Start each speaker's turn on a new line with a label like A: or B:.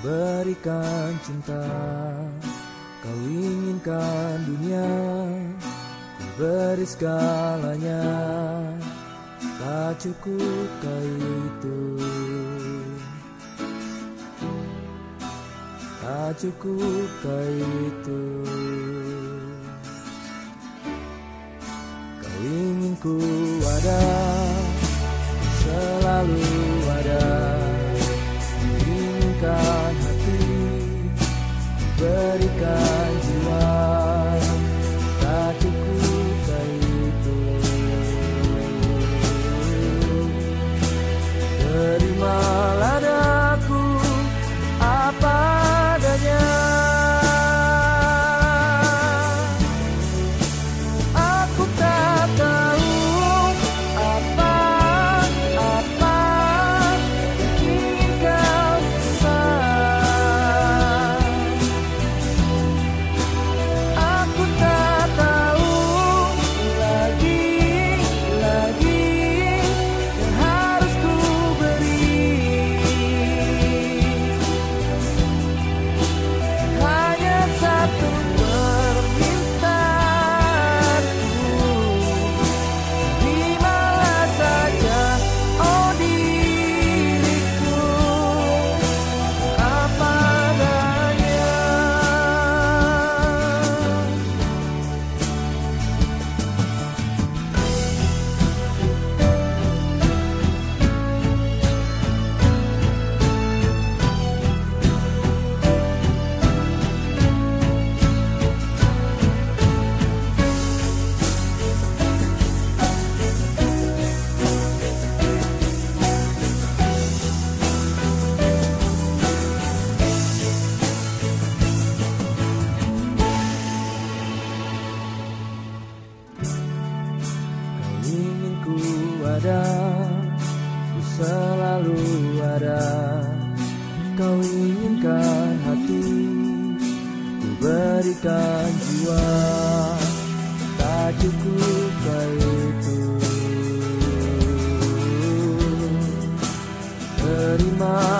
A: berikan cinta. Kau inginkan dunia Ku beri segalanya. Tak cukup itu. Tak cukup itu. Kau ingin ku ada berikan jiwa Tak cukup itu Terima